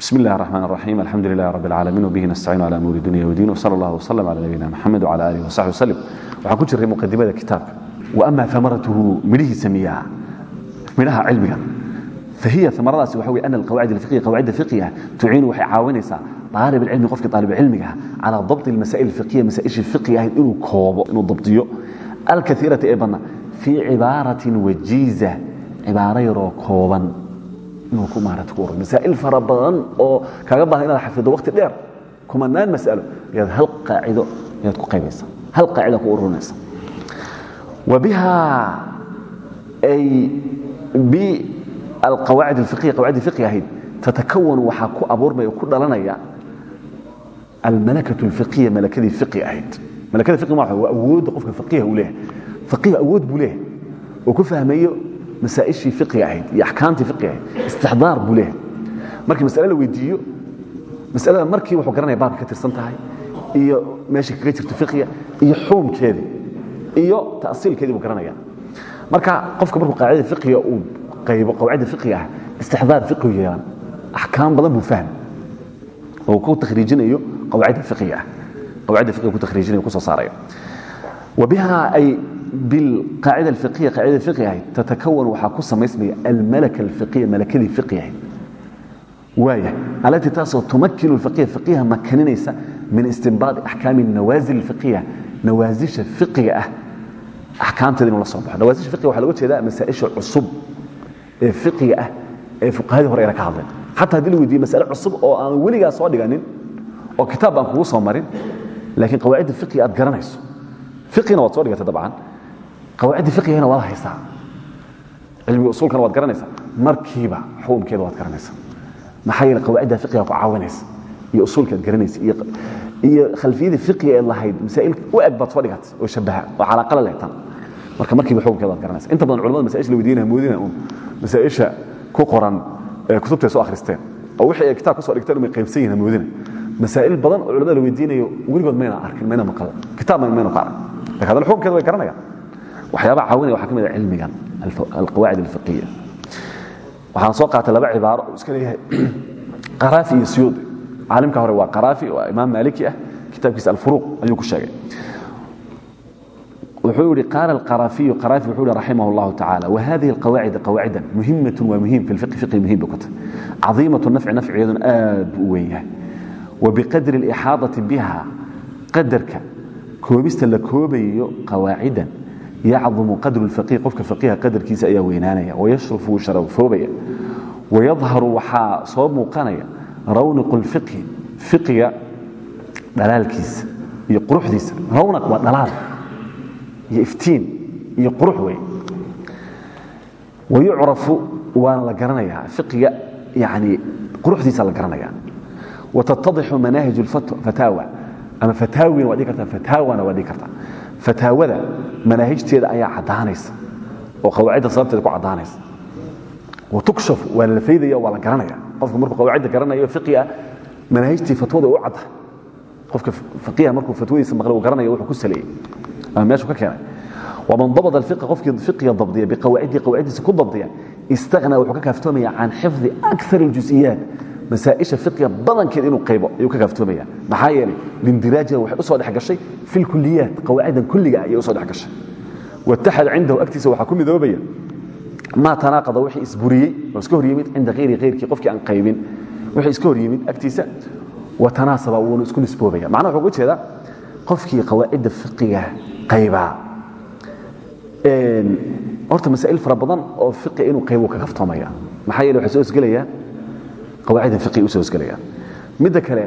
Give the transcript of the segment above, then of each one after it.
بسم الله الرحمن الرحيم الحمد لله رب العالمين وبه نستعين على أمور الدنيا والدين وصلى الله وسلم على نبينا محمد وعلى آله وصحبه وسلم waxaan ku jiray muqadimada kitaabka وأما ثمرته midhihi sameeyaa midhaha cilmiga فهي ثمرadaasi waxa weeye أن القواعد الفقهية قواعد فقهية تعين waxay caawinaysaa طالب العلم qofka طالب cilmiga على ضبط المسائل الفقهية مسائشii فقهiga ahayd inuu koobo inuu dabdiyo الكثيرة ee badna في عبارة وجيزة cibaaro yaroo kooban inuu ku maarata ku waro masaail fara badan oo kaaga baahan inaad xafido waqti dheer kumanaan masalo ayaad hal qaacido ayaad ku qaybaysa hal qaacida ku ururinaysa wabihaa ay bialqawaacid alfiqiya qawacid fiqi ahayd tatakawanu waxaa ku abuurmaya ku dhalanaya almalakatu alfiqiya malakadii fiqi ahayd. Malakada fiqi ma waa awoodda qofka faqiha uu leeyahay. Faqiha awood buu leeyahay. Oo ku fahmayo masaaishii fiqiga ahayd iyo axkaamtii fiqiga ahayd istixdaar buu leehay markii masale la weydiiyo masalada markii wuxuu garanaya baabka ka tirsan tahay iyo meesha kaga jirto fiqiga iyo xuumkeedii iyo ta'siilkeedii buu garanaya. Marka qofka markuu qaacidada fiqiga uu qaybo qawaacida fiqiga ah istixdaar fiqigu yeelan axkaam badan buu fahmi. Oo ku takhriijinayo qawaacida fiqiga ah. Qawaacida fiqiga ku takhriijinayo biaacida aiya aaida iqi ahayd tatakawan waxaa ku samaysmaya almalaka alfiqiya malakadii fiqi ahayd waaya alatii taasoo tumakinu iiya iiha makaninaysa min istinbaadi axkaami nawaazil iiya nawaasisha fiqiga ah. Axkaamteeda inuu la soo baxo. Nawaasisha iiga waxa loga jeeda masaa'isha cusub ee fiqiga ah ee fuqahadii hore ayna ka hadleen. Xataa haddii la weydiiye masale cusub oo aan weligaa soo dhiganin oo kitaab baan kugu soo marin laakiin qawaacidda fiqiga aad garanayso. Fiqina waad soo dhigatay dabcan awaaidda iigana waad haysaa. Cilmiga usuulkana waad garanaysaa. Markiiba xukumkeeda waad garanaysaa. Maxaa yeele qawaacidda ku caawinaysa iyo usuulkaad garanaysa iyo khalfiyada fiqiga ee lahayd masaa'il u eg baad oo shabaha oo calaaqala lehtan marka markiiba xukumkeeda waad garanaysa inta badan culamada masaaisha la weydiinaya moodina uun ku qoran ee akhristeen. Oo wixii ay kitaab ka soo dhigteen umay qaybsan moodina masaail badan oo la weydiinayo weligood mayna arkin mayna maqal. Kitaab mayna ka arkin laakin way garanayaan waxyaabaha caawinaya waxaa ka mid a cilmigan alqawaacid alfiqiya. Waxaan soo qaatay laba cibaaro uu iska leeyahay. Qaraafi iyo siyuudi caalimka hore waa qaraafi oo imaam maaliki ah. Kitaabkiisa alfuruuq ayuu ku sheegay. Wuxuu yihi qaala alqaraafiyu qaraafi wuxuu yihi raximah allahu tacaala wahadihi alqawaacid qawaacidan muhimatun waa muhiim fi lfiqi fiqi muhiim bay ku tahay cadiimatu nafci nafciyaduna aad buu u weyn yahay wabiqadri alixaadati biha qadarka koobista la koobayo qawaacidan yacdumu qadru lfaqiih qofka faqiiha qadarkiisa ayaa weynaanaya wayashrufu wuu sharafoobaya wayadharu waxaa soo muuqanaya rawniqu lfiqhi fiqiga dhalaalkiisa iyo quruxdiisa rawnaq waa dhalaal iyo iftiin iyo qurux wey wayucrafu waana la garanayaa fiqiga yani quruxdiisa la garanaya watatadixu manaahij fataawa ama fataawina waa dhigi kartaa fataawana waa dhigi kartaa fataawada manaahijteeda ayaa caddaanaysa oo qawaacidda sababteeda ku caddaanaysa. Watukshafu waa la faydaya waa la garanaya qofka markuu qawaacidda garanayo fiqiga manaahijtii fatwada u cadda. Qofka faqiha markuu fatwadiisa maqlay uu garanayo wuxuu ku saleeyey ama meeshu ka keenay. Waman dabada alfiqa qofkii fiqiga dabdiya biqawaacidii qawaaciddiisa ku dabdiya istaghnaa wuxuu ka kaaftoomaya can xifdi akthar aljusiyaat masaaisha fiqiga badankeed inuu qaybo ayuu ka kaaftoomaya maxaa yeelay lindiraajiha waxay u soo dhex gashay fi lkuliyaat qawaacidan kulliga ayay u soo dhex gashay. Wataxad cindahu agtiisa waxaa ku midoobaya maa tanaaqada wixii isburiyey oo iska hor yimid cinda hayri hayrkii qofkii aan qaybin. Wixii iska hor yimid agtiisa watanaasaba wuuna isku nisboobaya. Macnaha wuxuu uga jeedaa qofkii qawaacidda fiqiga qaybaa. Horta masaa'il fara badan oo fiqi inuu qaybo ka kaftoomaya maxaa yeelay waxay soo isgelayaa qawaacida fiqi u soo isgelaya midda kale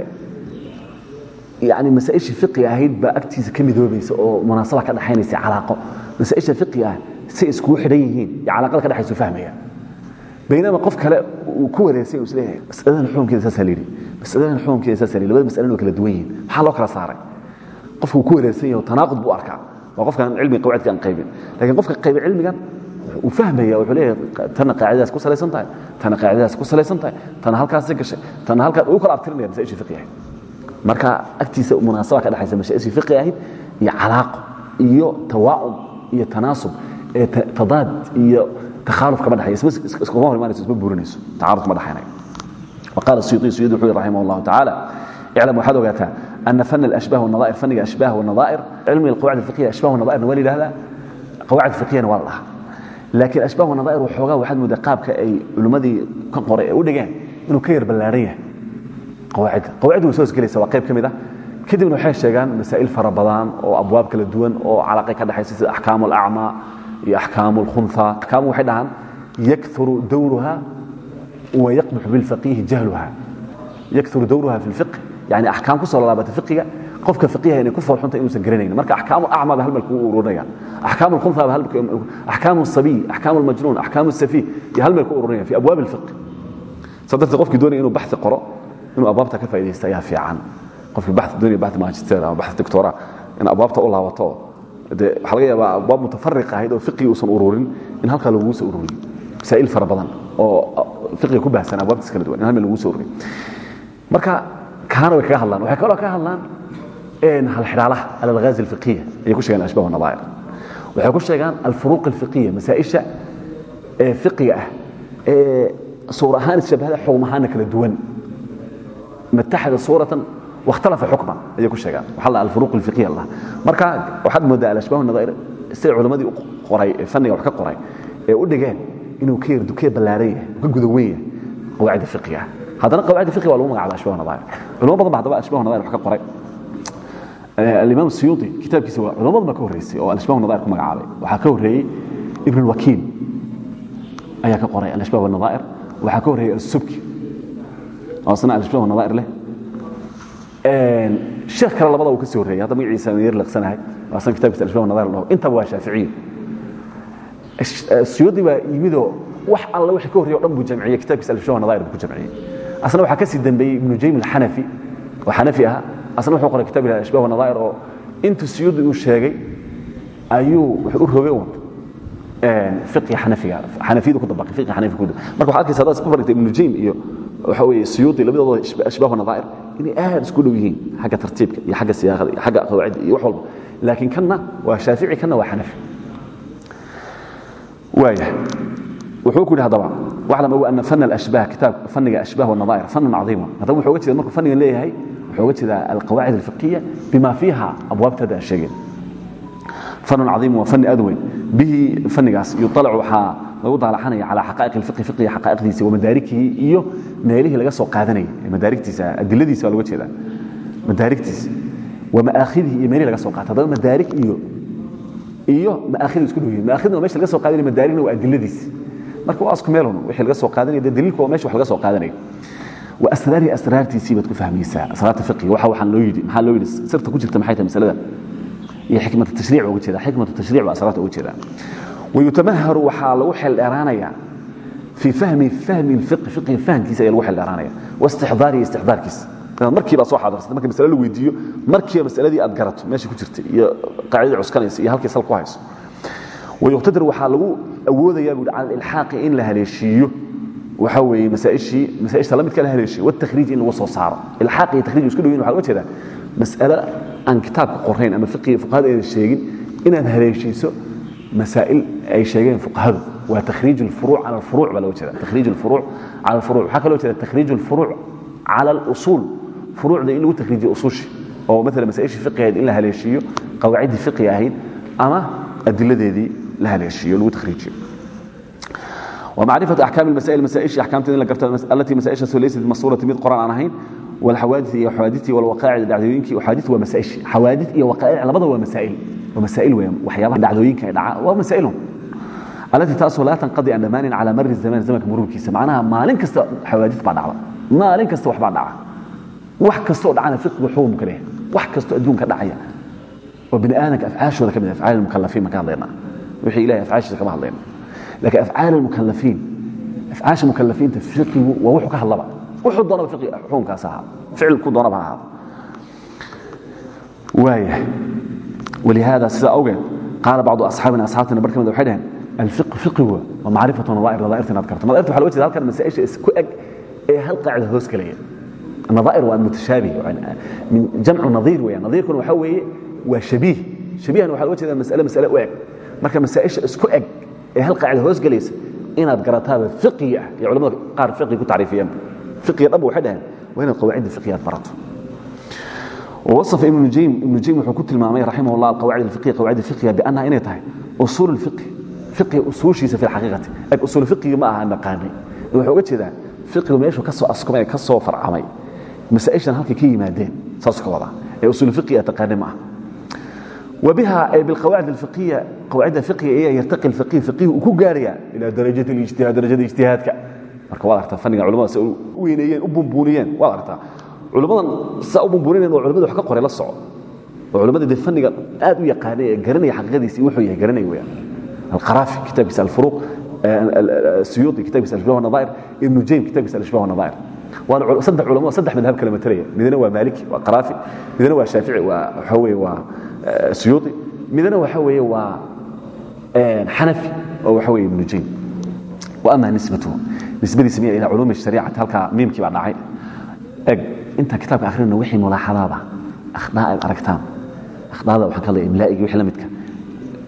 yani masaa'ishii fiqi ahayd baa agtiisa ka midoobaysa oo munaasaba ka dhaxaynaysa calaaqo. Masaa'isha fiqi ah si iskugu xidhan yihiin calaaqada ka dhaxaysu fahmaya. Baynama qof kale uu ku wareersay uu is leeyahay masaladan xukunkeeda saasaa layidhi masaladan xukunkeeda saasaa layidhi labada masalana waa kala duwan yihiin maxaa loo kala saaray? Qofka uu ku wareersan yahay tanaaqud buu arkaa. Waa qofkaan cilmiga qawaacidka aan qaybin. Laakiin qofka qayba cilmigan uu fahmaya wuxuu leeyahay tana qaacidadaas ku salaysan tahay tana qaacidadaas ku salaysan tahay tana halkaasay gashay tana halkaa uu kala abtirinaya masaa'ishii fiqi ahayd marka agtiisa munaasaba ka dhaxaysa masaa'ishii fiqi ahayd iyo calaaqo iyo tawaa'um iyo tanaasub ee tadaad iyo takhaaluf kama dhaxayo iskuma hor imaanayso isma burinayso tacaarud kama dhaxaynayo وقال السيوطي السيوطي وحوي رحمه الله تعالى اعلم waxaad ogaataa أن فن الأشباه والنظائر فنiga أشباه والنظائر علمiga القواعد الفقهية أشباه والنظائر waa لhahda قواعد فقهiyana waa la dhahaa laakiin ashbahu nadaair waxoogaa waxaad moodaa qaabka ay culimmadii ka qoray ay u dhigeen inuu ka yar ballaaran yahay. Qawaacidda. Qawaaciddu way soo hosgelaysa waa qayb ka mid ah. Kadibna waxay sheegaan masaa'il fara badan oo abwaab kala duwan oo calaqay ka dhexaysa sida axkaamu alacmaa iyo axkaamu alkhunha axkaamu waxay dhahaan yakuru dowruha wa yaqbixu bilfaqiihi jahluha yakuru dowruha fi lfiqh yani axkaam ku soo lalaabata fiqiga qofka fiqiyaha inay ku foolxunta inuusan garanaynin marka axkaamu acmaa ba hal meel kugu ururinayaan alkhunha ba axkaamu asabiy axkaamu almajnuun axkaamu asafiih iyo hal meel ku ururinaya fi abwaab alfiqh saa darteed qofkii doonaya inuu baxi qoro inuu abwaabta ka faa'idaysta ayaa fiican qofkii baxi doonaya baxi magister ama baxi doctora in abwaabta u laabato de waxaa laga yaabaa abwaab mutafariq ahayd oo fiqigi uusan ururin in halkaa lagugu soo ururiyo masaa'il fara badan oo fiqiga ku baahsan abwaabtiis kala duwan in hal meel lagugu soo ururiyo marka kaana way kaga hadlaan waxay kaloo kaga hadlaan halxidhaalaha alalghaazi alfiqiya ayay ku sheegaan ashbah nadaa'ir waxay ku sheegaan alfuruuq alfiqiya masaa'isha fiqiga ah ee suur ahaan ishabahda xugum ahaana kala duwan. Mataxada suuratan wakhtalafa xukman ayay ku sheegaan. Waxaa la alfuruuq alfiqiya allah marka waxaad moodaa alashbaah nadaa'ir siday culimmadii u qoray fanniga wax ka qoray ee u dhigeen inuu ka yar dukee ballaaran yahay ka guda yahay qawaacida fiqiga ah. Haddana qawaacida fiqiga waa lagu magacaaba ashbah nadaa'ir culimo badan ba haddaba ashbah nadaa'ir wax ka qoray alimaam siyuuti kitaabkiisa waa culimo badan baa ka horreysay oo alashbah nadaa'ir ku magacaabay. Waxaa ka horreeyey ibn alwakiil ayaa ka qoray alashbah nadaa'ir. Waxaa ka horreeyey asubki oo isna alashbah nadaa'ir leh. Sheekh kale labada uu ka sii horreeyey hadda magaciisa yar laqsanahay waa asna kitabkiisa alashbah nadaa'ir dhaho intaba waa shaaficiyi siyuudi baa yimidoo wax alla wixii ka horreeyey o dhan buu jamciyey kitaabkiisa alashbah nadaa'ir buu ku jamciyey. Asna waxaa ka sii dambeeyey ibnu jaym alxanafi oo xanafi ahaa asna wuxuu qoray kitab ilaha ashbah nadaa'ir oo intuu siyuudi uu sheegay ayuu wuxuu u rogay un fiqi xanafiga xanafiyadu ku dabaqay fiqi xanafi ku marka waxaad arkaysa haddaad isku baragtay ibnu jaym iyo waxa weeye siyuudi labadooda ashbaahu nadaa'ir inay aad isku dhow yihiin xagga tartiibka iyo xagga siyaaqada iyo xagga qawaacidda iyo wax walba. Laakiin kanna waa shaafici kanna waa xanafi. Waaya wuxuu ku yidhi haddaba waclam ow ana fana alashbaah kitaab fanniga ashbaah wanadaa'ir fanan cadiima haddaba wuxuu uga jeeda markuu fannigan leeyahay ga jeedaa alqawaacid alfiqiya bima fiiha abwaabteeda aan sheegeen. Fanun caiim waa fani aad weyn. Bihi fanigaas yualacu waxaa lagu daalacanaya calaa xaqaa'iq alfiqi fiqiga xaqaa'iqdiisa wamadaarikihii iyo meelihii laga soo qaadanayay. Madaarigtiisa adiladiisa baa loga jeedaa. Madaarigtiisa wa maaakhidihii iyo meelihii laga soo qaata haddaba madaarig iyo iyo maaakhid isku dhow yihiin maakhidna waa meesha laga soo qaadanaya madaarigna waa adiladiisa. Marka waa isku meelun wixii laga soo qaadanaya dee daliilku waa meesha wax laga soo qaadanayo qaadanaya وأسرار أسرارتيسي بتكون فهميسا أسرار الفقه وحا وحا لو يدي محل لو يدي سرت كجرت maxay tahay masalada iyo xikmatu tashriic uga jeeda xikmatu tashriic waa asraarta uga jeeda ويتمهر waxaa lagu xil dheeraanaya في فهم فهم الفقه فقه فهمkiisa ayaa lagu xil dheeraanaya واستحضاره استحضارkiisa markiiba soo xaadarsatay markii mas'alo la weydiiyo markiiba mas'aladii aad garato meesha ku jirtay iyo qaacidada cuskanaysa iyo halkii sal ku hayso ويقتدر waxaa lagu awoodayaa buu على الإلحاق in la haleeshiiyo waxa weeye masaa'ishii masaa'ishta la midkana haleeshay watakriij in lagu soo saaro. Ilxaaq iyo takhriij isku dhow yihiin waxaad uga jeedaa mas'alo aan kitaabka qorayn ama fiqiga fuqahada aynan sheegin inaad haleeshayso masaa'il ay sheegeen fuqahadu. Waa takhriij alfuruuc cala alfuruuc baa looga jeeda takhriij alfuruuc cala alfuruuc. Waxaa kaloo jeeda takhriij alfuruuc cala alusuul. Furuucda in lagu takhriijiyo usuushi oo maala masaa'ishii fiqi ahayd in la haleeshiiyo qawaaciddii fiqiga ahayd ama adiladeedii la haleeshiiyo lagu takhriijiyo. ومعرفة أحكام المسائل مسائش أحكام تدين لقرت التي مسائش ليست مصورة مد قرآن عن هين والحوادث هي حوادث والوقائع دعوينك وحوادث ومسائش حوادث هي وقائع على بعضها ومسائل ومسائل ويم وحيابها دعوينك دعاء ومسائلهم التي تأصل لا تنقضي عن زمان على مر الزمان زمك مرور كيس معناها ما لين كست حوادث بعد عوا ما لين كست وحبا دعا wax kastoo dhacana fiqhu xukum kale wax kastoo adduunka dhacaya oo bini aadamka afcaashooda kamid afcaal mukallafin markaan hadlaynaa wixii ilaahay afcaashiisa kama hadlayna laakiin afcaal mukalafiin afcaasha mukalafiinta fiqigu waa wuxuu ka hadlaba wuxuu doonaba xukunkaas ahaa ficilku doonaba ha ahaado waaya walihaada sidaa awgeed qaala bacdu asxaabina asxaabtina bar ka mid waxay dhaheen alfiqu fiqigu waa macrifatu nadaair nadaairta inaad karto nadairta waxa loo jeeda halkan masaa'isha isku eg ee hal qaacida hoos galaya nadaair waa mutashaabih min jamcu nadiir weeyaan nadiirkuna waxa weeye waa shabiih shabiihana waxa loo jeeda masale masale u eg marka masaa'isha isku eg ee hal qaacida hoos galaysa inaad garataaba fiqi ah iyo culimada qaar fiqi ku taariifiyaan fiqiga dhanba waxay dhaheen waa inaad qawaacidda fiqigaad barato ووصف ابن نجيم ابن نجيم wuxuu ku tilmaamay رحمه الله القواعد الفقهية قواعد الفقهية بأنها inay tahay أصول الفقه فقه أصوشhiisa في الحقيقة eg أصول فقهiga ma aha naqaanay wuxuu uga jeedaa فقهigu meeshuu ka soo askumay ka soo farcamay masaaئishan halkay ka yimaadeen saasuu ka wadaa ee أصول فقهiga taqaanay ma aha وبها أي بالقواعد الفقهية قواعد الفقهية إيه يرتقي الفقيه فقيه وكو قاريا إلى درجة الاجتهاد درجة الاجتهاد marka waad aragtaa fanniga culimada si u weyneeyeen u bumbuuniyeen waad aragtaa culimmadan saa u bumbuunineen oo culimada wax ka qoray la soco oo culimada dee fanniga aad u yaqaanay ee garanaya xaqiiqadiisa iyo wuxuu yahay garanaya weeyaan alqaraafi kitaabkiisa alfuruuq suyuuti kitaabkiisa alashbah wanadaa'ir ibnu jaym kitaabkiisa alashbah wanadaa'ir waana saddex culamada saddex madhab kala matalaya midna waa maaliki waa qaraafi midna waa shaafici waa waxa weeye waa suyuui midna waxa weeye waa xanafi oo waxa weye ibnu jaym ama nisbatuhu nisbadiisa miya ilaa culuum shariicati halkaa miimkii baa dhacay. Eg intaan kitaabka akrinayno wixii mulaaxadaada akhdaa aad aragtaan akhdaada waxaan ka hadlaya imlaa'igi wixii la midka.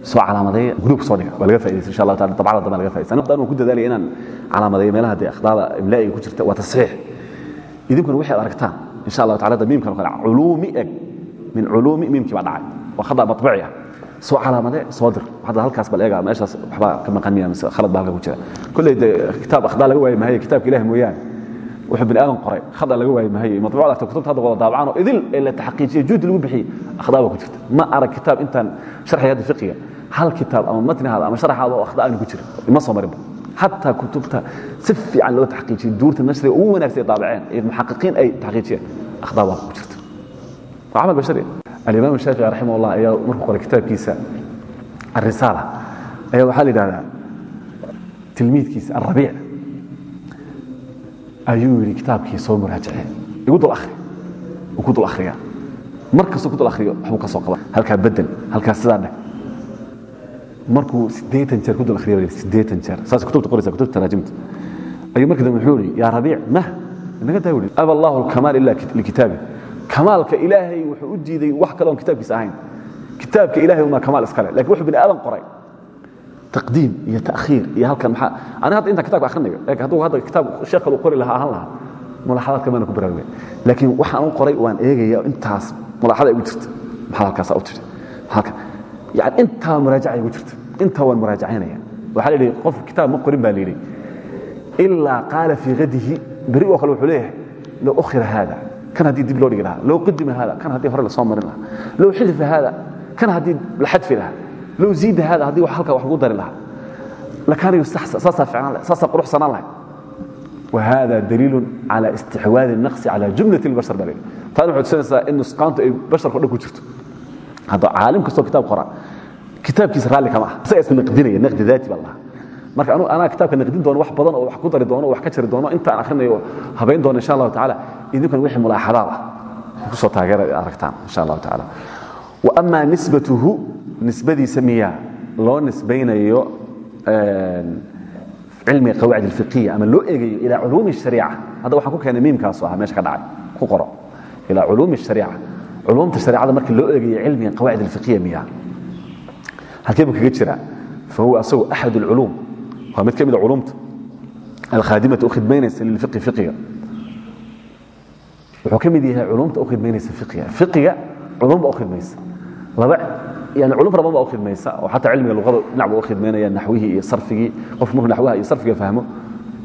Soo calaamadeeya guluub soo dhiga waa laga faidaysa insha allah taala dabcada dambe laga faidaysa anigda anuu ku dadaalaya inaan calaamadeeyo meelaha dee akhdaada imlaa'iga ku jirta waa tasxiix. Idinkuna wixii aad aragtaan insha allah taala da miimkan kale culuumi eg min culuumi miimkii baa dhacay. Waa khada babici ah. Soo calaamadee soo dir. Hadda halkaas bal eega meeshaas waxbaa ka maqanaya mise khalad baa halka ku jira. Kolley dee kitaab akhdaa laga waaye mahaye kitaabka ilaah mooyaane. Wuxuu bini aadan qoray khada laga waaye mahaye matbuucda afta kutubta hadda wada daabacaan oo idil ee la taxqiijiye juhdi lagu bixiyey akhdaa baa ku jirta. Ma arag kitaab intaan sharxaya hadda fiqiga hal kitaab ama matnihaada ama sharaxaada oo akhdaa aanu ku jirin. Ima soo marinba xataa kutubta si fiican loo taxqiijiyey duurta nashriga ugu wanaagsan ay daabaceen ee muxaqiqiin ay taxqiijiyeen akhdaa baa ku jirta waa camal bashari alimaam shaafici raximah ullah ayaa markuu qoray kitaabkiisa arisaala ayaa waxaa la yidhahdaa tilmiidkiisa alrabiic ayuu yidhi kitaabkii soo muraajace igu dul ahri uu ku dul ahriyaa mar kastuu ku dul ahriyo waxbuu ka soo qaban halkaa bedel halkaa sidaa dheg markuu siddeean jeer ku dul ahriya siddeean jeer. Saas kutubta qoraysa kutubta taraajimta ayuu markii dambe wuxuu yidhi yaa rabiic mah inaga daa wuri aba allahu alkamaal ila likitaabi amaalka ilaahay wuxuu u diiday wax kale on kitaabkiisa ahayn. Kitaabka ilahay unbaa kamaal iskale laakiin wuxuu bini aadan qoray. Taqdiim iyo tahiir iyo halkan maa ani hadda intaan kitabka akrinayo hadduu hadda kitaab sheekh kalu qori lahaa ahaan lahaa mulaaxadaadka maana ku baraaruga. Laakiin waxaan u qoray waan eegaya intaas mulaaxada igu jirta. Maxaa halkaasa u jirta? Yani intaa muraajaca igu jirta. Intaa waan muraajacaynaya waxaa la yidhi qof kitaab ma qorin baa la yidhi ilaa qaala fii hadihi beri oo kale wuxuu leeyahay la ukhira haada kan haddii dib loo dhigi lahaa low qadima haada kan haddii hore la soo marin lahaa low xilifa haada kan haddii la xadfi lahaa low ziida haada haddii halkaa wax lagu dari lahaa. Lakaanayo saasaa fiicnaan lahay saasaa quruxsanaan lahay wahada daliilun cala istixwaadi naqsi cala jumlati albashar baa leeyahay taana waxay tusinaysaa in nusqaantu ay basharka o dhan ku jirto. Hadda caalim kastoo kitaab qora kitaabkiisa raalli kama ah isagaa isna naqdinaya naqdi daati baa lahaa. Marka anaa kitaabka naqdin doono wax badan oo wax ku dari doono o wax ka jari doono intaan akhrinayo habayn doono insha allahu tacaala idinkan wixii mulaaxadaad ah. Ku soo taageera aragtaan insha allahu tacaala. Wa amaa nisbatuhu nisbadiisa miyaa loo nisbaynayo cilmiga qawaacid alfiqiya ama loo eegayo ilaa culuumi shariica. Hadda waxaan ku keenay miimkaasoo ah meesha ka dhacay ku qoro. Ilaa culuumi shariica. Culumta shariicada marka loo eegayo cilmiga qawaacid alfiqiya miyaa halkee buu kaga jiraa? Fahuwa asagu axad اlculuum waa mid ka mid a culumta alkhaadimata u khidmaynaysa lilfiqi fiqiga wuxuu ka mid yahay culumta u khidmaynaysa fiqiga fiqiga culumba u khidmaysa. Laba yani culum fara badan baa u khidmaysa oo xataa cilmiga luqada dhinac buu u khidmaynaya naxwihii iyo sarfigii. Qofku markuu naxwaha iyo sarfiga fahmo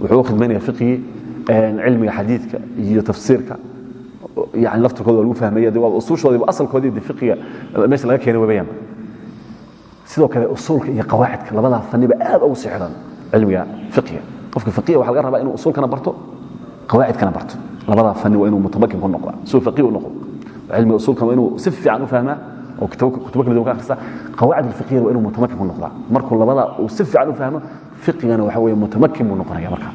wuxuu u khidmaynaya fiqigii cilmiga xadiidka iyo tafsiirka. Yani laftirkooda waa lagu fahmaya de waa usuushoodiiba asalkoodii de fiqiga meesha laga keenay webayaan sidoo kale usuulka iyo qawaacidka labadaa faniba aad ugu sii xidhan cilmiga fiqiga qofka faqiha waxa laga rabaa inuu usuulkana barto qawaacidkana barto labadaa ani waa inuu mutabakin ku noda suu aih u nodo cilmiga usuulkan waa inuu si fiican u fahmaa oo kutubo kala duwan ka akhrista qawaacid alfiqiyana waa inuu mutamakin ku noqdaa. Markuu labadaa uu si fiican u fahmo fiqigana waxa weeye mutamakin buu noqonaya markaa.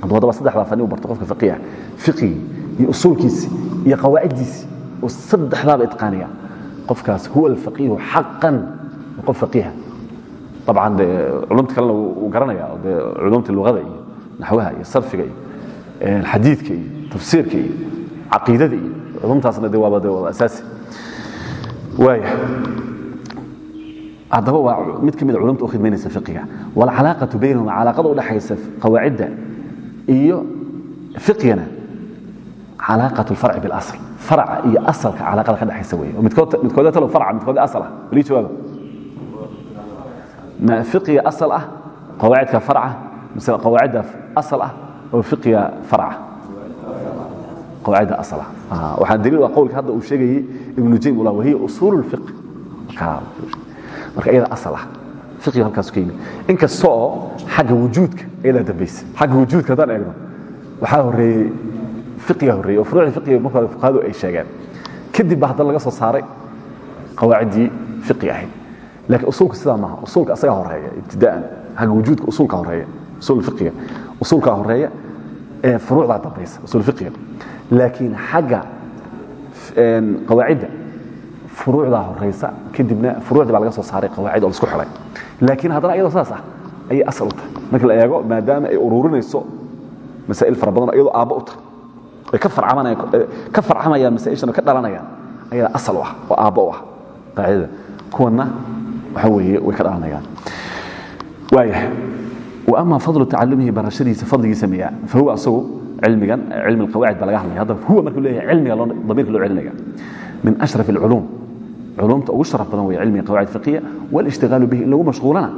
Hadduu haddaba saddexdaa fani u barto qofka fiqiha fiqigi iyo usuulkiisi iyo qawaaciddiisi oo saddexdaaba itqaanaya qofkaas huwa alfaqiihu xaqan qof faqiha dabcan de culumta kalena wuu garanaya de culumta luqada iyo naxwaha iyo sarfiga iyo xadiidka iyo tafsiirka iyo caqiidada iyo culumtaasna de waaba de wada asaasi. Waaya haddaba waa mid ka mid a culumta u khidmaynaysa fiqiga. Walcalaaqatu baynahuma calaaqada u dhexaysa qawaacidda iyo fiqigana calaaqat lfarci bilasl farca iyo asalka calaaqada ka dhexaysa wey midkood talo farca midkood asal ah. Wali jawaaba ma fiqiga asal ah qawaacidka farca mise qawaacidda asal ah oo fiqiga farca. Qawaacidda asal ah waxaa daliil waa qowlka hadda uu sheegayey ibnu jaym ula wahiya usuul lfiq marka iyada asal ah fiqiga halkaas ka yimid. Inkasta oo xagga wujuudka iyadaa dambaysa. Xagga wujuudka haddaan eegno waxaa horeeyey fiqiga horeeyey oo furuucda fiqiga marka hore fuqahadu ay sheegeen. Kadib ba haddana laga soo saaray qawaaciddii fiqi ahayd. Laakiin usuulka sidaa maaha. Usuulka asagaa horreeya ibtidaan. Xagga wujuudka usuulka horreeya usuul fiqiga usuulkaa horreeya ee furuucdaa dambaysa usuul fiqiga laakiin xagga qawaacidda furuucdaa horaysa kadibna furuucdii baa laga soo saaray qawaacid oo la isku xidhay. Laakiin haddana iyadoo saas ah ayay asal u tahay. Marka la eego maadaama ay ururinayso masaa'il fara badan iyadoo aabbo u tahay ay ka farcamayaan masaa'ishan oo ka dhalanayaan ayadaa asal u ah oo aabbo u ah qaacidada kuwanna waxa weeye way ka dhalanayaan. Waayahay. wa ama fadlu tacalumihi barashadiisa fadligiisa miyaa fa huwa asagu cilmigan cilmi alqawaacid baa laga hadlaya. Hadda huwa markuu leeyahay cilmiga damiirka loo celinaya min ashraf alculuum culumta ugu sharaf badan wey cilmiga qawaacid fiqiya walishtigaalu bihi in lagu mashquulana.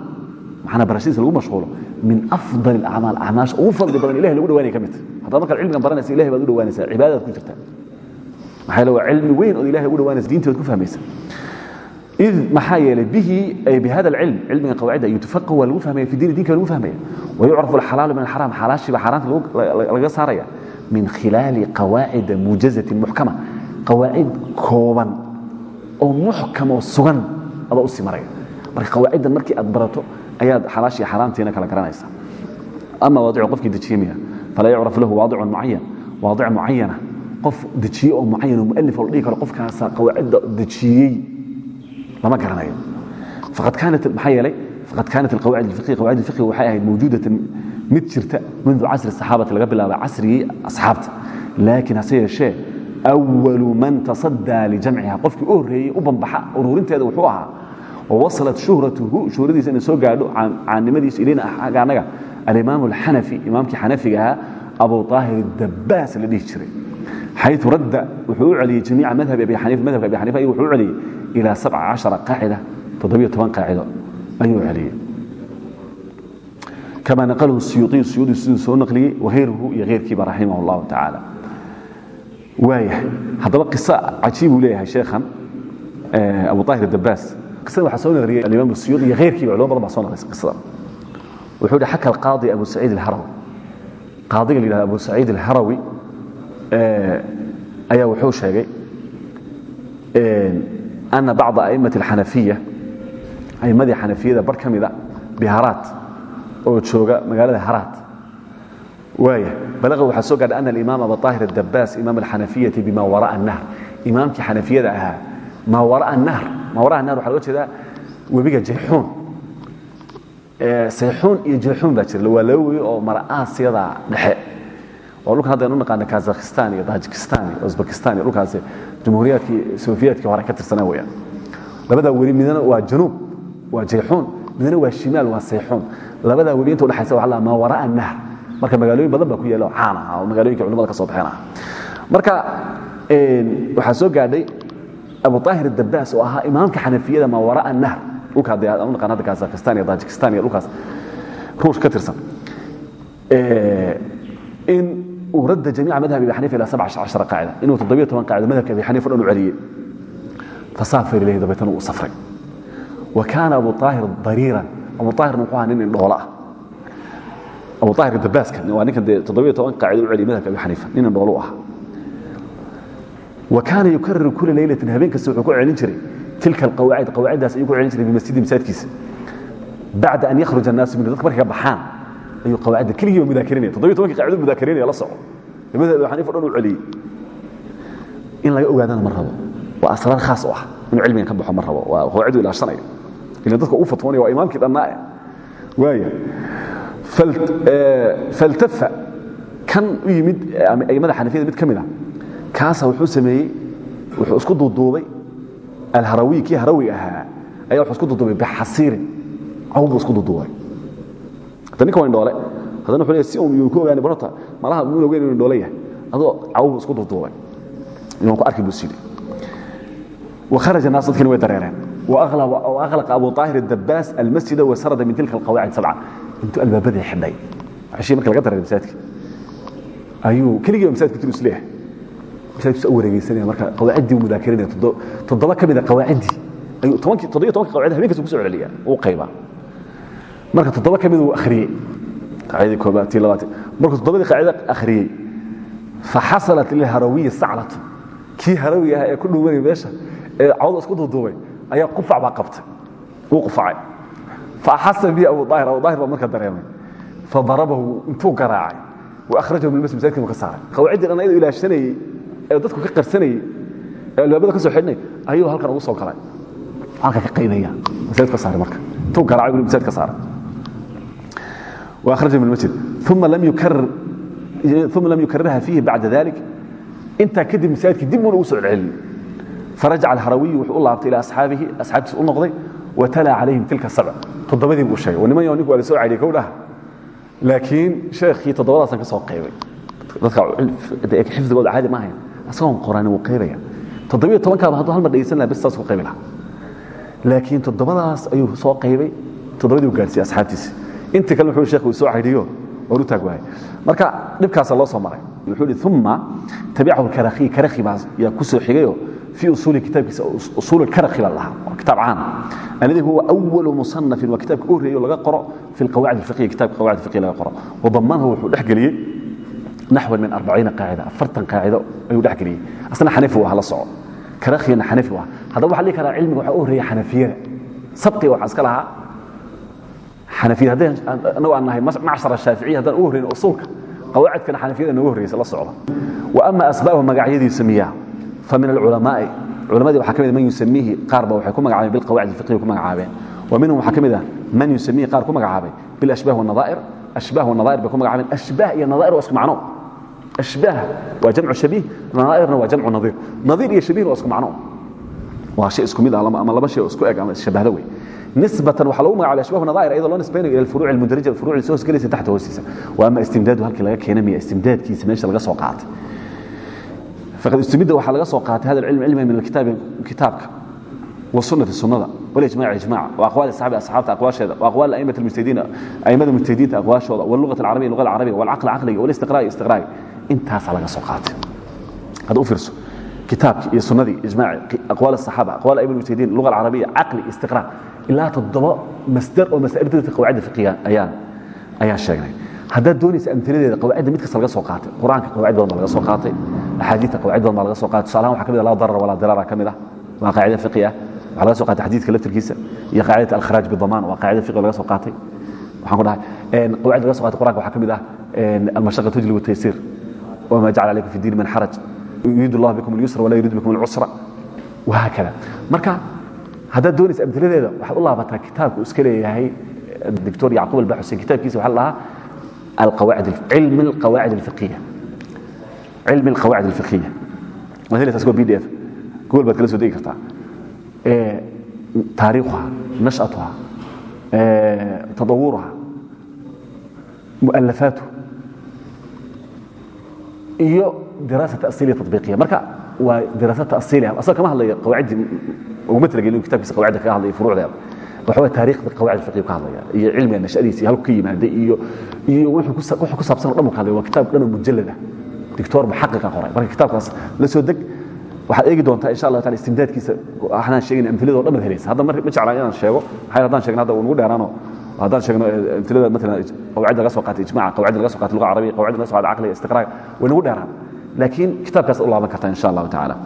Macnaa barashadiisa lagu mashquulo? Min afdal alacmaal acmaasha ugu fadli badan ilahay lagu dhawaanaya ka mid. Haddaad markaad cilmigan baranaysa ilahay baad u dhawaanaysaa cibaadadaad ku jirtaa. Maxaa yeele waa cilmi weyn ood ilahay ugu dhawaanaysa diintii baad ku fahmaysa id maxaa yeelay bihi bihada alcilm cilmiga qawaacida ayuu tufaqah waa lagu fahmaya fi diini dinka waa lagu fahmaya wayucrafu alxalaalu min alxaraam xalaashiiba xaaraanta laga saaraya min khilaali qawaacida muujazatin muxkama qawaacid kooban oo muxkam oo sugan adoo u sii maraya marka qawaaciddan markii aad barato ayaad xalaashii xaaraantiina kala garanaysa ama waadicu qofkii dejiye miya falaa yucrafu lahu waadicun mucayan waadic mucayana qof dejiye oo mucayan oo mualif oo la dhihi karo qofkaasa qawaacidda dejiyey lama garanayo. Maxaa yeelay faqad kaanat alqawaacid alfiqhiya qawaacid alfiqhi waxay ahayd mawjuudatan mid jirta mundu casri saxaabati laga bilaaba casrigii asxaabta. Laakiin hase yeeshee awalu man tasadaa lijamciha qofkii u horreeyey u bambaxa ururinteeda wuxuu ahaa wawasalat shuhratuhu. Shuhradiisa inay soo gaadho caannimadiisu ilayna xagga annaga alimaam alxanafi imaamkii xanafiga ahaa abu طaahir dabaas la dhihi jiray. Xayu radda wuxuu u celiyey jamiica madhabi abi xaniifa madhabka abi xaniifa ayuu wuxuu u celiyey ilaa aacida acido ayuu celiyey ama naqalahu siyuuiyu siyuudi siduu soo naqliyey wahayruhu iyo heyrkiiba raximah اllahu tacaala waaya haddaba qisa cajiibuu leeyahay sheekhan abu aahir dabaas qisada waxaa soo naqliyey alimaam siyuud iyo heyrkiiba culmo badan soo naqlisay qisada wuxuu yidhi xaka alqaadi abu saciid alharawi qaadiga la yidhahdo abu saciid alharawi ayaa wuxuu sheegay ana bacda a'immati alxanafiya aimmadii xanafiyada bar ka mida biharaat oo jooga magaalada haraat waaya balaqi waxaa soo gaadhay ana alimaam abaطaahir adabbaas imaam alxanafiyati bima wara'a annahr imaamkii xanafiyada ahaa maa wara'a annahr maa wara'a annahr waxa loga jeedaa webiga jayxuun sayxuun iyo jayxuun baa jira waa laba webi oo mara'aasyadaa dhexe oo dhulkan hadda aynu naqaana kazakhistan iyo tajikistan iyo uzbekistan iyo dhulkaasi jamhuuriyaadkii sofiyeetkii hore ka tirsanaa weeyaan labadaa webi midna waa januub waa jayxuun midna waa shimaal waa sayxuun labadaa webi inta udhexaysa waxa la maa wara'a nahr marka magaalooyin badan baa ku yaalla oo caan ah oo magaalooyinka culimada ka soo baxeen ah marka waxaa soo gaadhay abu طaahir dabaas oo ahaa imaamka xanafiyada maa wara'a nahr dhulka hadda aan u naqaan hadda kazakhistan iyo tajikistan iyo dhulkaas ruush ka tirsan in rada jamiica madhab abi xanifa ila aacida inuu toddobiyo toban qaacida madhabka abi xanifa dhan u celiyey fasaafar ilayhi dabeetana uu safray wa kaana abu aahir dariiran abu aahirna wuxuu ahaa nin indhoolaah abu aahirka dabaaska waa ninkan dee toddobiyo toban qaacida u celiyey madhabka abi xanifa nin indhoolu u ahaa wa kaana yukararu kula leylatin habeen kasta wuxuu ku celin jiray tilka alqawaacid qawaaciddaas ayuu ku celin jiray bimasjidi masaajidkiisa bacda an yakhruja annaasu minhu dadka markay ka baxaan ayuu qawaacidda keligiiba mudaakirinaya. Toddobiyo tobankii qaacido mudaakirinaya la soco. Madhab abi xaniifa dhan u celiyey in laga ogaadana ma rabo. Waa asraar khaas u ah inuu cilmigan ka baxo ma rabo. Waa qawaacidu ilaashanaya ilan dadka uu fatwoonaya waa imaamkii dhannaa waaya faltafa kan u yimid aimada xanafiyada mid ka mid ah. Kaasa wuxuu sameeyey wuxuu isku duuduubay alharawiy kii harawi ahaa ayaa wuxuu isku duuduubay bixasiirin caw buu isku duuduubay ninka waa indhoole haddana wuxuu leeyahay si uun yuu ku ogaanay barota malaha muun ogeyn inuu noole yahay adoo cawuhu isku duuduubay inuu ku arki buu sidhi وخرج الناس dadkina way dareereen وأغلق أبو طاهر الدباس المسجد وسرد من تلك القواعد سبعة intuu albaabadii xidhay cishii marka laga dareeray masaajidka ayuu keligii masaajidka tuu isleeyahay masaajidku soo wareegeysanaya marka qawaaciddii uu mudaakirinaya toddoba ka mid a qawaaciddii ayuu tobankii toddobiyo tobanka qawaacid habeen kasta ku soo celceliyaa uu qaybaa marka toddoba ka mid uu akhriyey. Qaacidii koobaad tii labaad. Markuu toddobadii qaacida akhriyey faxasalat lilharawiyi saclatu kii harawi ah ee ku dhuumanaya meesha ee cawda isku duuduubay ayaa qufac baa qabtay. Wuu qufacay faaxasa bihi abu aahir abu aahir baa marka dareemay. Fadarabahu intuu garaacay waahrajahu min masjid masaajidka ka saaray. Qawaaciddii dhan ayadoo ilaashanayey ee dadku ka qarsanayey ee albaabada ka soo xidhnay ayuu halkan ugu soo galay. Halka ka qaynaya masaajid ka saaray marka. Intuu garaacay buu masaajid ka saaray واخرجه من المسجد ثم لم يكرر ثم لم يكررها فيه بعد ذلك انت كدب مساجدك دب uu soo celin فرجع الهروي wuxuu u laabtay ila asxaabihi asxaabtiisa u noqday وتلا عليهم تلك السبع تضبدي buu sheegay waniman yoo ninku wala soo caariyay kowdaha laakiin sheekhii todobadaasan ka soo qaybay dadka xifdigooda caadi ma hayan asagoon qoraan wuu qaybaya toddobiyo tobankaaba hadduu hal mar dhegeysan lahaa bes saas ku qaybi lahaa laakiin toddobadaas ayuu soo qaybay toddobadii uu gaarsiiyey asxaabtiisa inta kale wuxuu sheekh uu soo xidhiyo oru taag waaya marka dhibkaasa loo soo maray. Wuxuu yidhi uma tabicahu karakhi karakhi baa yaa ku soo xigayoo fii usuuli kitaabkiisa usuul alkarakhi baa lahaa. Waa kitaab caan. Anadi huwa awalu musanafin waa kitaabka u horreeyo laga qoro fi alqawaacid alfiqhiya kitabka qawaacid alfiqhiya laga qoro. Wadamanahu wuxuu dhex geliyey naxwan min arbaciina qaacida afartan qaacido ayuu dhex geliyey. Asna xanafi u aha la soco. Karakhiyana xanafi u aha. Haddaba waxaa dhihi karaa cilmiga waxaa u horreeya xanafiyada. Sabqiga waxaa iska lahaa anafiya anagu aan nahay macsar ashaaficiya haddaan u horraynin usuulka qawaacidkana xanafiyada nooga horraysa la socda. Wa ama asbaahu magacyadiisa miya fa min alculamaai culamadii waxaa ka mid ah man yusamiihi qaar ba waxay ku magacaabeen bilqawaacid alfiqhiya ku magacaabeen. Wa minhum waxaa ka mid ah man yusamiihi qaar ku magacaabay bilashbah wanadaa'ir ashbah wanadaa'ir bay ku magacaabeen. Ashbah iyo nadaa'ir waa isku macno. Ashbah waa jamcu shabiih nadaairna waa jamcu nadiir. Nadiir iyo shabiihna waa isku macno waa hay isku mid ah ama laba shay oo isku eg ama ishabahda wey nisbatan waxaa lagu magacabay ashbahu nadaa'ir iyadoo loo nisbaynayo ila alfuruuci almudraja furuuci soo hosgelaysa taxta hoostiisa. Waa ama istimdaadu halkii laga keena miya istimdaadkiisa meesha laga soo qaatay? Faqad istimidda waxaa laga soo qaatay hada alcilm cilmiga min alkitaabi kitaabka wsunati sunada walijmac ijmac aqwaal saxabi asxaabta aqwaasheeda aqwaal aimata mujtahidiina aimada mujtahidiinta aqwaashooda wallugat alcarabiya lugada carabiga walcaqli caqliga walistiqraa'i istiqraa'i intaasaa laga soo qaatay. Hadda u fiirso kitaabki iyo sunadii ijmaaci aqwaal asaxaaba aqwaal aima mujtahidiin luga alcarabiya caqli istiqraa ilaa toddoba masdar oo masaa'ibta qawaacida fiqiga ayaan ayaan sheegnay. Haddaad doonaysa amtiladeeda qawaacidda mid kasta laga soo qaatay qur'aanka qawaacid laga soo qaatay axaadiidta qawacid badan laga soo qaatay. Tusalahan waxa ka mid ah darar walaa dirara ka mid ah waa qaacida ah. laga soo qaatay xadiidka laftirkiisa iyo qaacidata alkharaaj bidamaan waa qaacida fiqi oo laga soo qaatay. Waxaan ku dhahay qawaacid laga soo qaatay qur'aanka waxaa ka mid ah almashaqatu jlibu taysiir wama jacala alaykum fi diini min xaraj yuriidu allah bikum alyusra walaa yuriidu bikum alcusra wahaakada marka haddaad doonaysa amtiladeeda waxaad u laabataa kitaabku iska leeyahay الدكتور يعقوب البحثي كتاب كيسه وحل لها القواعد علم القواعد الفقهية علم القواعد الفقهية مثلا تسكو بي دي اف جوجل بتكلم سودي كرتا إيه تاريخها نشأتها إيه تطورها مؤلفاته iyo diraasa tasiiliya tabiiqiya marka waa diraasa tasiiliya asaga kama hadlaya qawaaciddii uguma talagelin kitabkiisa qawacida kaga hadlaya furuucdeeda waxa waa taariikhda qawaacid fiqiga ka hadlaya iyo cilmiga nashadiisa iyo halku ka yimaaday iyo iyo wuxuu ku saabsan dhan ka hadlaya waa kitaab dhan oo mujallad ah dictor muxaqiqa qoray marka kitaabkaas la soo deg waxaad eegi doontaa insha allah taala istimdaadkiisa waxaan sheegin amthilada oo dhan helaysa hadda ma jeclaa inaan sheego waxay haddaan sheegna hadda nagu dheeraano haddaan sheegno amthilada maalan qawaacid laga soo qaatay ijmaaca qawaacid laga soo qaatay luga carabiya qawaacid laga soo qaatay caqliga istiqraaga way nagu dheeraan laakiin kitaabkaas u laaban karta insha allahu tacala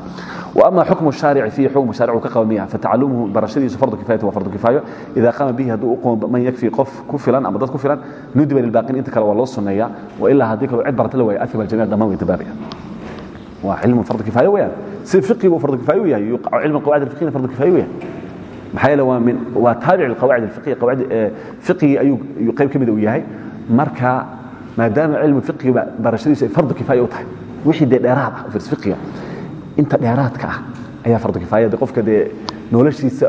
ama xukmu shaarici fiihi xukmu shaaric uu ka qaba miya fatacalumuhu barashadiisu fardu kifaayatu waa fardu kifaayo idaa qaama bihi hadduu u qoomo man yakfi qof ku filan ama dad ku filan nudiba lilbaaqin inta kale waa loo sunneeyaa wa ilaa haddii kale cid barata la waaya afiba aljamiic dhammaan way dabaabaya waa cilmu fardu kifaaye weeyaan si fiqigu fardu kifaaye u yahay cilmu qawaacid alfiqiyina fardu kifaaye u yahay maxaa yeele waa min waa taabic lilqawaacid alfiqiya qawaacid fiqigii ayuu qayb ka mid u yahay marka maadaama cilmu fiqiga barashadiisu ay fardu kifaaye u tahay wixii dee dheeraad ah fiqiga inta dheeraadka ah ayaa fardu kifaayada qofka dee noloshiisa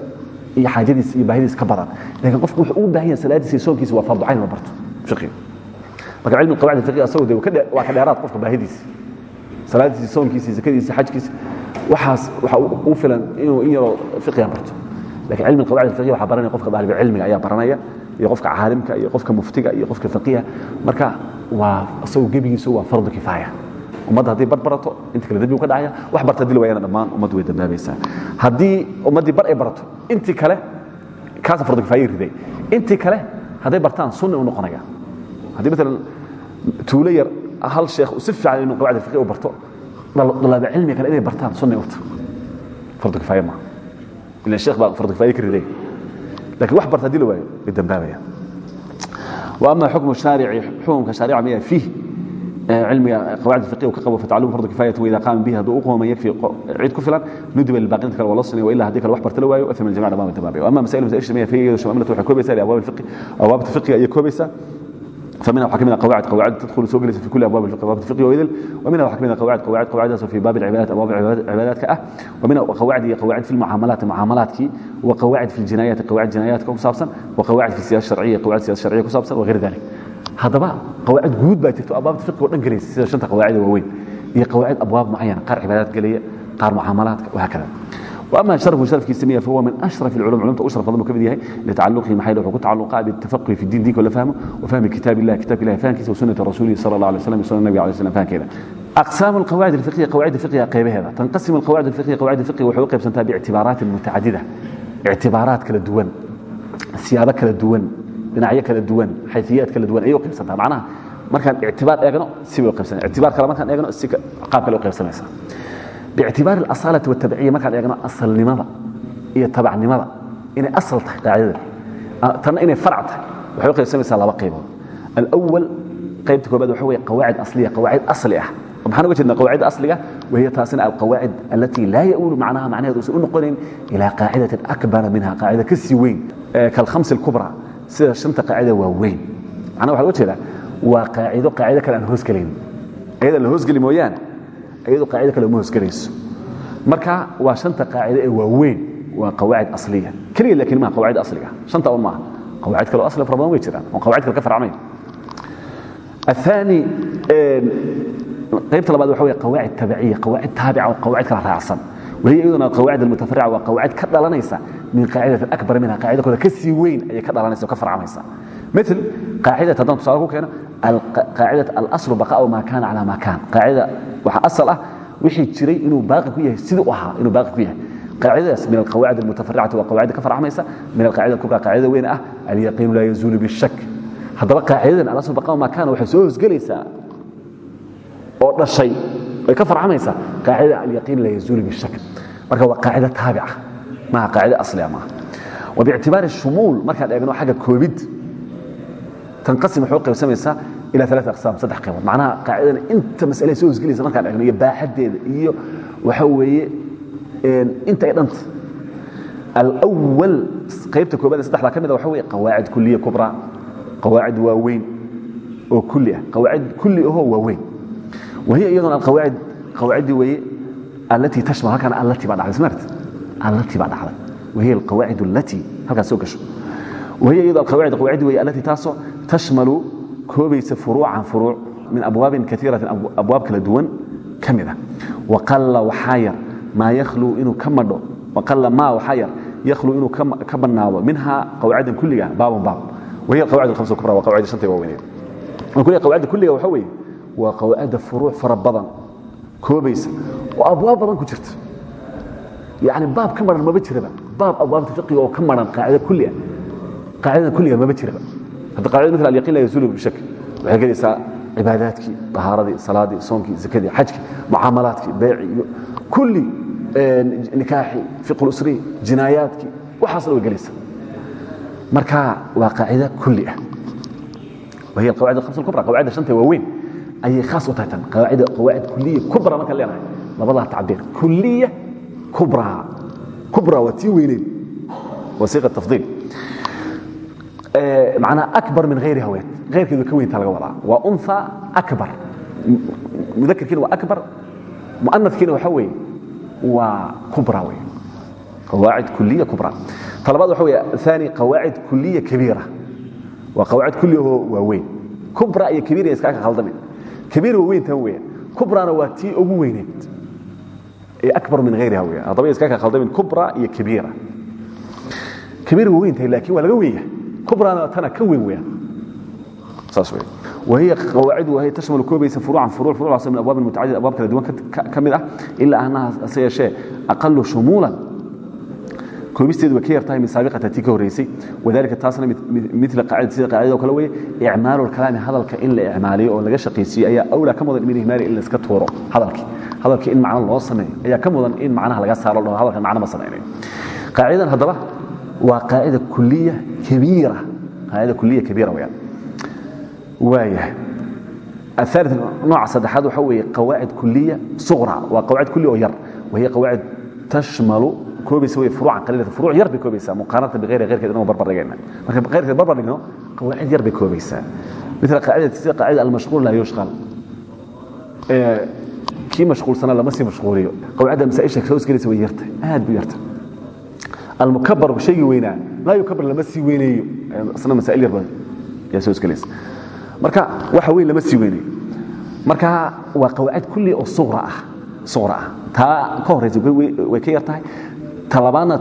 iyo xaajadiisa iyo baahidiisa ka badan. Laakiin qofku wuxuu u baahan yahay salaadiisa iyo soonkiisa waa fardu cayn la barto fiqiga marka cilmi qawaacid fiqiga asagu de waa ka dheeraad qofka baahidiisa. Salaadiisi soonkiisi zakadiisi xajkiisi waxaas waxa u filan inuu in yaroo fiqiga barto. Lakin cilmi qawaacid fiqiga waxaa baranaya qofka daaliba cilmiga ayaa baranaya iyo qofka caalimka iyo qofka muftiga iyo qofka faqiha marka waa asagu gebigiisu waa fardu kifaaya ummadda haddii bar barato inta kale dembi u ka dhacaya wax barta dil waayana dhammaan ummaddu way dambaabaysaa haddii ummaddii bar ay barato intii kale kaasa fardu kifaaya riday. Intii kale hadday bartaan sunni u noqonaya haddii maalan tuulo yar hal sheekh si fiican inuu qawaacid fiqi u barto dalaaba cilmi kale inay bartaan sunni urta fardu kifaaya maaha ilan sheekh baa fardu kifaaya ka riday. Lakin wax barta haddii la waayo way dambaabaya wa ama xukmu shaarici xukumka shaarica miya fiih cilmiga qawaacid fiqiga ka qabo fatacalum fardu kifayatu wida qaama bihi hadduu u qooman yakfi cid ku filan nudiba lilbaaqinta kale wala sunay wailaa haddii kale wax barta la waayo athama aljamac dhamaan way dambaabaya ama masail masail shamiya fiqiga iyadoo shamamilatu waxay koobaysaa liabwaab alfiqi abwaabta fiqiga ayay koobaysaa فمنها وحكمنا قواعد قواعد تدخل سوق في كل ابواب الفقه ابواب الفقه واذل ومنها وحكمنا قواعد قواعد قواعد في باب العبادات ابواب العبادات كأه ومنها قواعد هي قواعد في المعاملات معاملات كي وقواعد في الجنايات قواعد جنايات كصابسا وقواعد في السياسه الشرعيه قواعد سياسه شرعيه كصابسا وغير ذلك هذا بقى قواعد جود بقى تكتب ابواب الفقه ودن جليس سيده شنطه قواعد واوين هي قواعد ابواب معينه قار عبادات قليه قار معاملات وهكذا واما شرف شرف كيسميه فهو من اشرف العلوم علوم اشرف فضل كبير هي لتعلقه محل وحكم تعلقه بالتفقه في الدين دي كله فهمه وفهم كتاب الله كتاب الله فهم كيسه وسنه الرسول صلى الله عليه وسلم وسنه النبي عليه الصلاه والسلام فهم كذا اقسام القواعد الفقهيه قواعد الفقهيه قيبه هذا تنقسم القواعد الفقهيه قواعد الفقه وحقوق بسنتها باعتبارات متعدده اعتبارات كلا دوان سيابه كلا دوان dhinacyo kala duwan xayfiyaad kala duwan ayay u qaybsantaa. Macnaha markaan ictibaar eegno si bay u qaybsanaysa ictibaar kale markaan eegno si qaab kale u qaybsanaysa. Biictibaari alasalati watabciya markaan eegno asalnimada iyo tabacnimada. Inay asal tahay qaacidada. Ah, tanna inay farac tahay. Waxay u qaybsamaysaa laba qaybood. Alawal qaybta koobaad waxa weeye qawaacid asliya qawaacid asli ah. Maxaan uga jeedna qawaacida asliga wahiya taasina alqawaacid allati laa ya-uulu macnaha macnaheed uusan u noqonayn ilaa qaacidatin akbara minha qaacida ka sii weyn kalkhamsi alkubra sida anta qaacida waa weyn macnaa waxaa uga jeeda waa qaacido qaacido kale aan hoosgelayn ayada la hoosgeli mooyaane ayado qaacido kale uma hoosgelayso marka waa anta qaacido ee waaweyn waa qawaacid asliya. Keliya laakiin maa qawaacid asliga. Anta un maaha qawaacid kaleo asli fara badan way jiraan oon qawaacid kale ka farcnayn aani qaybta labaad waxa wey qawaacid tabaciya qawaacid taabica oo qawaacid kala raacsan وهي أيضا القواعد المتفرعة وقواعد كدلانيسا من قاعدة أكبر منها قاعدة كذا كسي وين أي كدلانيسا وكفر عميسا مثل قاعدة تدان تصالحه كنا قاعدة الأصل بقاء ما كان على ما كان قاعدة waxa asal ah wixii jiray inuu baaqi ku yahay sidii u ahaa inuu baaqi ku yahay qaacidadaas min alqawaacid almutafaricati waa qawaacid ka farcamaysa min alqaacida kubra qaacida weyn ah alyaqiinu laa yazuulu bishak haddaba qaacidadan alasl baqaa maa kaana waxay soo hosgelaysaa oo dhashay way ka farcamaysaa qaacida alyaqiin laa yazuulu bishak marka waa qaacida taabica. Maaha qaacida asliga maaha wa biictibaari shumuul markaan eegno xagga koobid tanqasim waxay u qaybsamaysaa ilaa alaa aqsaam saddex qaybood. Macnaha qaacidana inta masalahay soo hosgelaysa markaan eegno iyo baaxaddeeda iyo waxa weeye inta ay dhanta alwal qaybta koobaad ee saddexda ka mid a waxa weeye qawaacid kuliya kubraa qawaacid waaweyn oo kuli ah. Qawaacid kuli ahoo waaweyn wahiy iyaduna alawaaid qawaaciddii weye allatii tashmal halkana allatii baa dhacday smart allatii baa dhacday wahiy alqawaacid allatii halkaas soo gasho wahiy iyadu alqawaacid qawaaciddi weye allatii taasoo tashmalu koobaysa furuucan furuuc min abwaabin kaiiratin abwaab kala duwan ka mid a waqalla waxaa yar maa yakhluu inuu ka madho waqalla maa waxaa yar yakhluu inuu ka bannaado minhaa qawaaciddan kulliga baabun baab wahiy alqawaacid alhamsa kubra waa qawaacidda shanta waaweynee qawaacidda kulliga waxa weeye waa qawaa'idda furuuc fara badan koobaysa oo abwaab badan ku jirta. Yani baab ka maran maba jiraba. Baab abwaabta fiqiga oo ka maran qaacida kulli ah. Qaacidadan kulliga maba jiraba. Hadda qaacida marka alyaqiin laa yasuulu bishak waxay gelaysaa cibaadaadkii tahaaradii salaadii soonkii zakadii xajkii mucaamalaadkii beeci iyo kulli nikaaxi fiqul usri jinaayaadkii waxaasna way gelaysaa marka waa qaacida kulli ah. Wahiy alqawaacid alhamsa alkubra qawaacida shanta waaweyn ayay khaas u tahay tan. Qawaacida qawaacid kuliya kubra markaan leenahay labadaa tacbiir kuliya kubra. Kubra waa tii weyneyd waa siiqa tafdiil eh, macnaa akbar min hayri haweed heyrkeedu ka weyntaa laga wadaa. Waa unfa akbar. Mudakarkiina waa akbar. Muanafkiina waxa weeye waa kubra wey qawaacid kuliya kubra. Ta labaad waxa weeye aani qawaacid kuliya kabiira. Waa qawaacid kulli ahoo waaweyn. Kubra iyo kabiira iskaga qaldamin abiir waweyntan weyan ubrana waa tii ugu weyneed ee abar min hayriha weyan haddaba iska ka khaldamin ubra iyo abiira abiir waweyntahay laakiin waa laga wenya ubrana tana ka weyn weyan saas weyan wahiya qawaacid wahay tashmalu koobaysa furuucan furuuc furuucaas min abwaabin mutacadid abwaab kala duwan ka mid ah ilaa annaha se yeeshee aqalu shumuulan sayashay aqallu shumulan كوبيستيد وكير تايم سابقة تي كوريسي وذلك تاسنا مثل قاعدة سيدة قاعدة وكلا وي إعمال الكلام هذا الكائن لإعمالي أو لغا شقيسي أي أولى كم من إهمالي إلا سكتورو هذا الكي هذا الكائن معنا الله سمي أي كم إن معناها لغا سار الله هذا الكائن معنا ما سمعني قاعدة هذا وقاعدة كلية كبيرة قاعدة كلية كبيرة ويعني وايه الثالث نوع صدحات وحوي قواعد كلية صغرى وقواعد كلية وير وهي قواعد تشمل koobaysa wey furuucan qaliilatan furuuc yar bay koobaysaa. Muqaaratan bikayri khayrkeed inagu barbar dhigayna. Marka khayrkeed barbar dhigno qawaacid yar bay koobaysaa. Mitla qaacida sida qaacida almashquul laa yushqal. Kii mashquulsana lama sii mashquuliyo. Qawaacida masaa'isha soo isgelaysa way yarta aad bu yarta almukabar shaygii weynaa laa yukabar lama sii weyneeyo. Isna masaa'il yar yaa soo isgelaysa marka waxa weyn lama sii weyneeyo. Marka waa qawaacid kulli oo suqra ah suqra ah. Taa ka horraysa way ka yar tahay talabaadna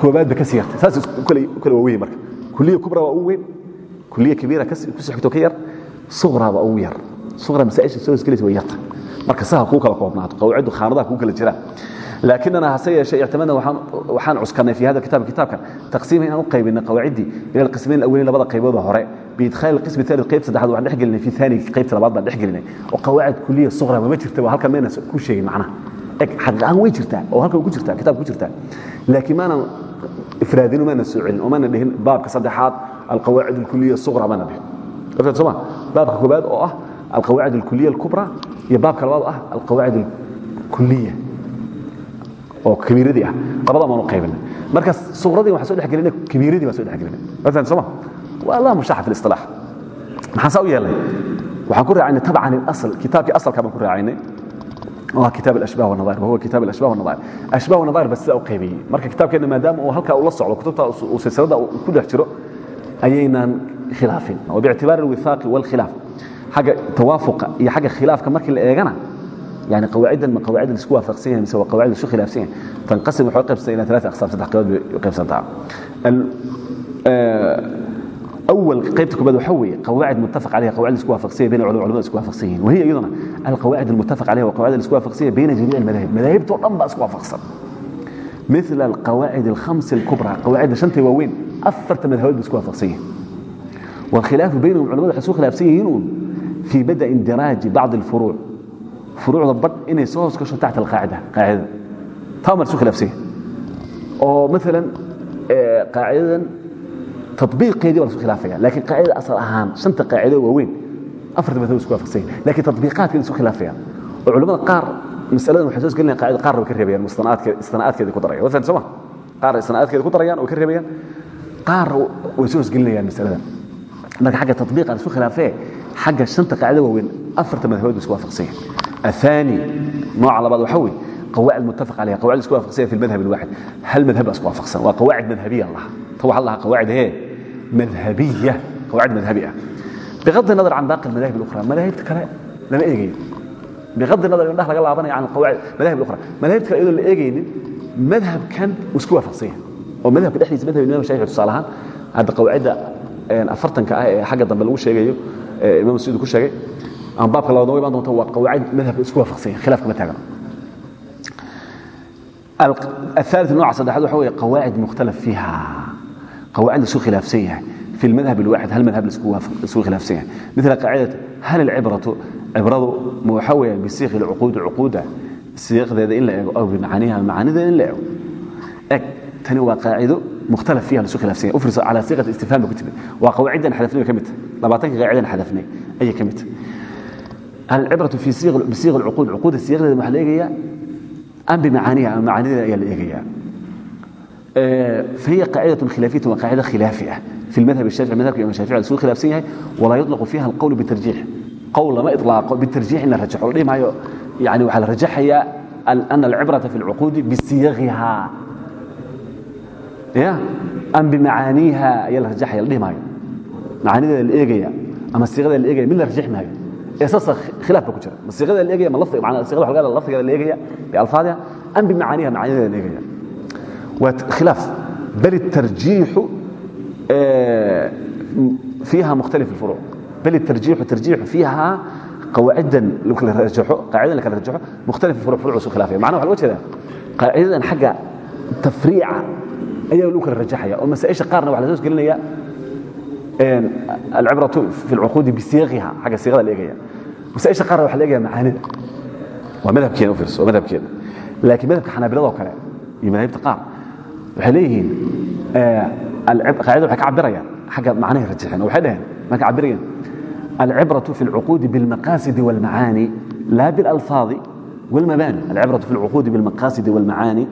koobaadba ka sii yartay. Saas kale waa weyn marka. Kuliya kubra waa ugu weyn kuliya kabiira ku sii xigto ka yar suqra baa ugu yar. Suqra masaa'isha soo hosgelaysa way yartay marka saha kuu kala koobnaato qawciddu khaanadaha kuu kala jiraan. Laakinana hase yeeshee ictimaadna waxaan cuskanay fi hada kitaab kitaabkan. Taqsiima inaan u qaybinay qawaaciddii ila alqismayn alawliin labada qaybooda hore. Biidkhaali alqismi thalid qaybta saddexaad waxaan dhex gelinay fi thaani qaybta labaad baan dhex gelinay. Oo qawaacid kuliya suqra mama jirta waa halkan mayna ku sheegin macnaha aaan way jirtaa oo halka ku jirtaa kitaabka ku jirtaa laakiin maana ifraadin maana soo celin oo maana dhihin baabka saddexaad alqawaacid alkuliya suqra maana dhihin. Aftad soma baabka koobaad oo ah alqawaacid alkuliya alkubra iyo baabka labaad oo ah alqawaacid alkuliya oo kabiiradii ah. Labada maanu qaybinay marka suqradii waxaan soo dhex gelinay kabiiradii baan soo dhex gelinay. Aftad soma waa allah mushaxa fi listilaax maxaan saa u yeelnay waxaan ku raacaynay tabcan ilasl kitaabkii asalka baan ku raacaynay waa kitaab الاشباه والنظائر وهو كتاب الاشباه والنظائر اشباه والنظائر bas sidaa u qaybiyey marka kitaabkeena maadaama uu halkaa ula socdo kutubta uu silsilada ku dhex jiro ayaynan khilaafin وباعتبار الوثاق والخلاف حاجه توافق iyo حاجه khilaafka markii la eegana يعني قواعد ما قواعد الاسكوا فقسيه مسوى قواعد الشو خلافسيه تنقسم وحو قسم الى ثلاث اقسام صدح قواعد يقسم تعال اول قيبت كبد وحوي قواعد متفق عليها قواعد الاسكوا فقسيه بين العلماء الاسكوا فقسيين وهي ايضا القواعد المتفق عليها وقواعد الاسكوا فقسيه بين جميع المذاهب مذاهب تضم اسكوا فقسا مثل القواعد الخمس الكبرى قواعد شنتي وين افرت مذاهب اسكوا فقسيه والخلاف بينهم علماء الحسوق خلافسيين في بدء اندراج بعض الفروع فروع ضبط inay soo hoos gasho taxta alqaacida qaacida tamar su khilaafsay oo مثلا qaacidadan tatbiiqeedii waa la isku khilaafaya laakiin qaacida asal ahaan shanta qaacido waaweyn afarta madhab isku waafaqsan laakiin tatbiiqaadkeeda isku khilaafaya oo culimada qaar masaladan waxay soo isgelinayaan qaacida qaar way ka reebayaan mustanaadkeeda istinaadkeeda ku daraya wasan soma qaar istinaadkeeda ku darayaan oo ka reebayaan qaar way soo isgelinayaan masaladan marka xagga tatbiiqa isku khilaafee xagga shanta qaacido waaweyn afarta madhabood isku waafaqsan الثاني نوع على بعض وحوي قواعد متفق عليها قواعد اسكوا فقسيه في المذهب الواحد هل مذهب اسكوا فقسا وقواعد مذهبيه الله طبعا الله قواعد هي مذهبيه قواعد مذهبيه بغض النظر عن باقي المذاهب الاخرى مذاهب كلا لما ايجي بغض النظر ان laga laabanay عن القواعد مذاهب الاخرى مذاهب kale iyadoo la eegaynin madhab kan isku waafaqsan oo madhabka dhexdiisa madhab imaam shaafici tusaalahan hadda qawaacida afartanka ah ee xagga dambe lagu sheegayo imaam suudi ku sheegay aan baabka labaad way baan doonta waa qawaacid madhabka isku waafaqsan khilaaf kama taagana الثالث نوع صدحات وحوي قواعد مختلف فيها qawaacid la isku khilaafsan yahay fi madhab waaid hal madhab la isku khilaafsan yahay mila qaacidata hal ilcibratu cibradu ma waxaa weeyaan bisiikhi lcuquud cuquuda siiqdeeda in la eego aw bimacaaniha macaanideeda in la eego eg tani waa qaacido mukhtalaf fiiha laisu khilafsan yahay ufriso calaa siiqat istifhaam ba ku timid waa qawaacidan xadafnay way ka mid tahay labaatanka qaacidan xadafnay ayay ka mid tahay alcibratu bisiiqi lcuquud cuquuda siiqdeeda waxaa la eegayaa am bimacaaniha ama macaanideeda ayaa la eegayaa فهي قاعدة خلافية وقاعدة خلافية في المذهب الشافعي المذهب الإمام الشافعي الأصول خلافية ولا يطلق فيها القول بالترجيح قول ما إطلاق بالترجيح إن الرجح ليه ما يعني وعلى الرجح هي أن العبرة في العقود بصيغها يا أم بمعانيها هي الرجح ليه ما معانيها الإيجابية ama siiqada la eegaya mid la rajix maayo ee saasa khilaaf ba ku jira ma siiqada la eegaya ma lafdiga macnaa siiqada waxa waa khilaaf bal الترجيح فيها مختلف الفروع بل الترجيح ترجيح فيها قواعدا لكل رجحه قاعده لكل رجحه مختلف الفروع فروع سو خلافيه معناه waxa loo jeedaa qaacidadan xagga tafriica ayaa lagu kala rajaxaya oo masaa'isha qaarna waxa la soo gelinaya een al-ibratu fi al-uqud bi siyaqiha xagga siyaaqada la eegaya masaa'isha qaarna waxa la eegaya macaanida waa madhabkeena u fiirso madhabkeena laakiin madhabka xanaabilada oo kale iyo madhabta qaar waxay leeyihiin qaacida waxay ka cabirayaan xagga macnaha rajixin waxay dhaheen ma ka cabirayaan العبرة في العقود بالمقاصد والمعاني لا بالألفاظ والمباني العبرة في العقود بالمقاصد والمعاني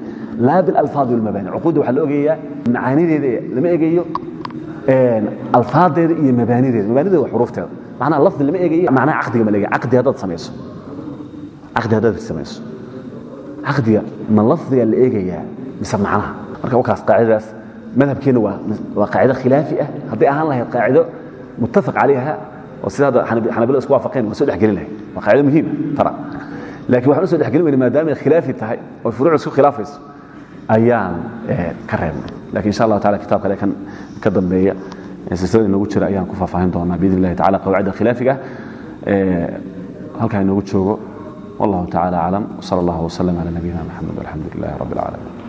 لا بالألفاظ والمباني عقود waxaa la ogayaa macaanideeda lama eegayo alfaadeeda iyo mabaanideeda mabaanideeda waa xuruufteeda macnaha lafdi lama eegayo macnaha caqdiga ma la eegayo caqdi haddaad samayso caqdi haddaad samayso caqdiga ma lafdiga la eegayaa mise macnaha marka wakaas qaacidadaas madhabkeena waa qaacido khilaafi ah. Hadday ahaan lahayd qaacido muttafaq calayha oo sida hadda xanabilada isku waafaqeen waan so dhexgelin lahayd. Waa qaacido muhiima ah, fara laakiin waxaan u so dhexgelin weyna maadaamay khilaafi tahay oo furuuc isku khilaafayso ayaan eh, ka reebnay. Lakin insha allah tacala kitabka ale kan ka dambeeya silsilada inoogu jira ayaan ku faahfaahin doonaa biidn illahi tacala qawacida khilaafiga eh, halkaa inoogu joogo. Wallahu tacala aclam. Wsal allah wslam cala nabiyina maxamed walxamdu lilahi rab اlcalamin